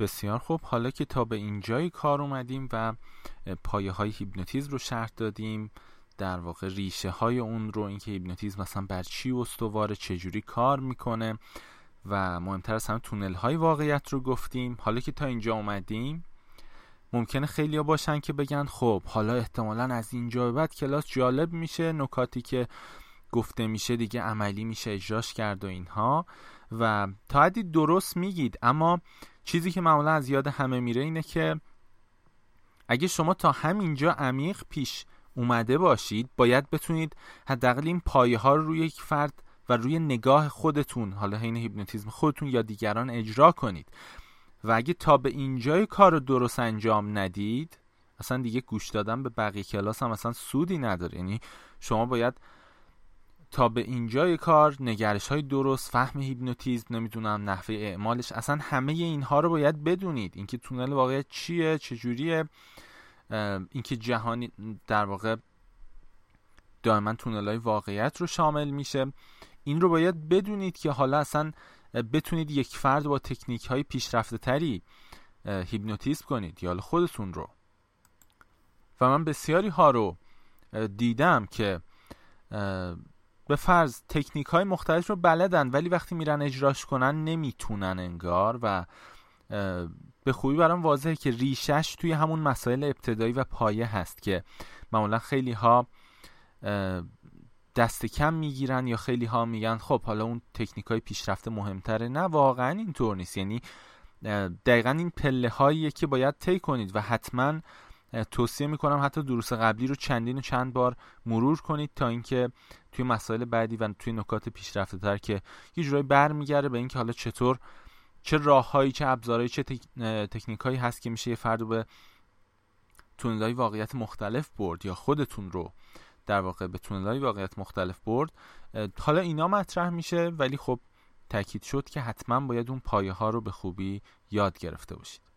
بسیار خوب. حالا که تا به اینجای کار اومدیم و پایه های هیپنوتیزم رو شرح دادیم در واقع ریشه های اون رو اینکه هیپنوتیزم مثلا بر چی استواره چجوری کار می‌کنه و مهمتر از همه تونل های واقعیت رو گفتیم. حالا که تا اینجا اومدیم ممکنه خیلی ها باشن که بگن خب حالا احتمالا از اینجا به بعد کلاس جالب میشه. نکاتی که گفته میشه دیگه عملی میشه اجراش کرد و اینها. و تا حدی درست میگید اما چیزی که معمولا از یاد همه میره اینه که اگه شما تا همینجا عمیق پیش اومده باشید باید بتونید حداقل این پایه ها رو روی یک فرد و روی نگاه خودتون حالا حین هیپنوتیزم خودتون یا دیگران اجرا کنید. و اگه تا به اینجای کار رو درست انجام ندید اصلا دیگه گوش دادن به بقیه کلاس هم اصلا سودی نداره. یعنی شما باید تا به اینجای کار نگرش های درست فهم هیپنوتیزم نمی‌دونم نحوه اعمالش اصلا همه اینها رو باید بدونید. اینکه تونل واقعیت چیه چجوریه اینکه جهانی در واقع دائما تونل های واقعیت رو شامل میشه. این رو باید بدونید که حالا اصلا بتونید یک فرد با تکنیک های پیشرفته تری هیپنوتیزم کنید یا خودتون رو. و من بسیاری ها رو دیدم که به فرض تکنیک های مختلف رو بلدن ولی وقتی میرن اجراش کنن نمی‌تونن انگار و به خوبی برام واضحه که ریشش توی همون مسائل ابتدایی و پایه هست که معمولا خیلی ها دست کم می‌گیرن یا خیلی ها میگن خب حالا اون تکنیک های پیشرفته مهمتره. نه واقعا اینطور نیست. یعنی دقیقا این پله هاییه که باید طی کنید و حتما توصیه می‌کنم حتی دروس قبلی رو چندین و چند بار مرور کنید تا اینکه توی مسائل بعدی و توی نکات پیشرفته تر که یه جورایی برمیگرده به اینکه حالا چطور چه راههایی چه ابزارهایی چه تکنیک هایی هست که میشه یه فرد رو به تونلای واقعیت مختلف برد یا خودتون رو در واقع به تونلای واقعیت مختلف برد. حالا اینا مطرح میشه ولی خب تاکید شد که حتما باید اون پایه ها رو به خوبی یاد گرفته باشید.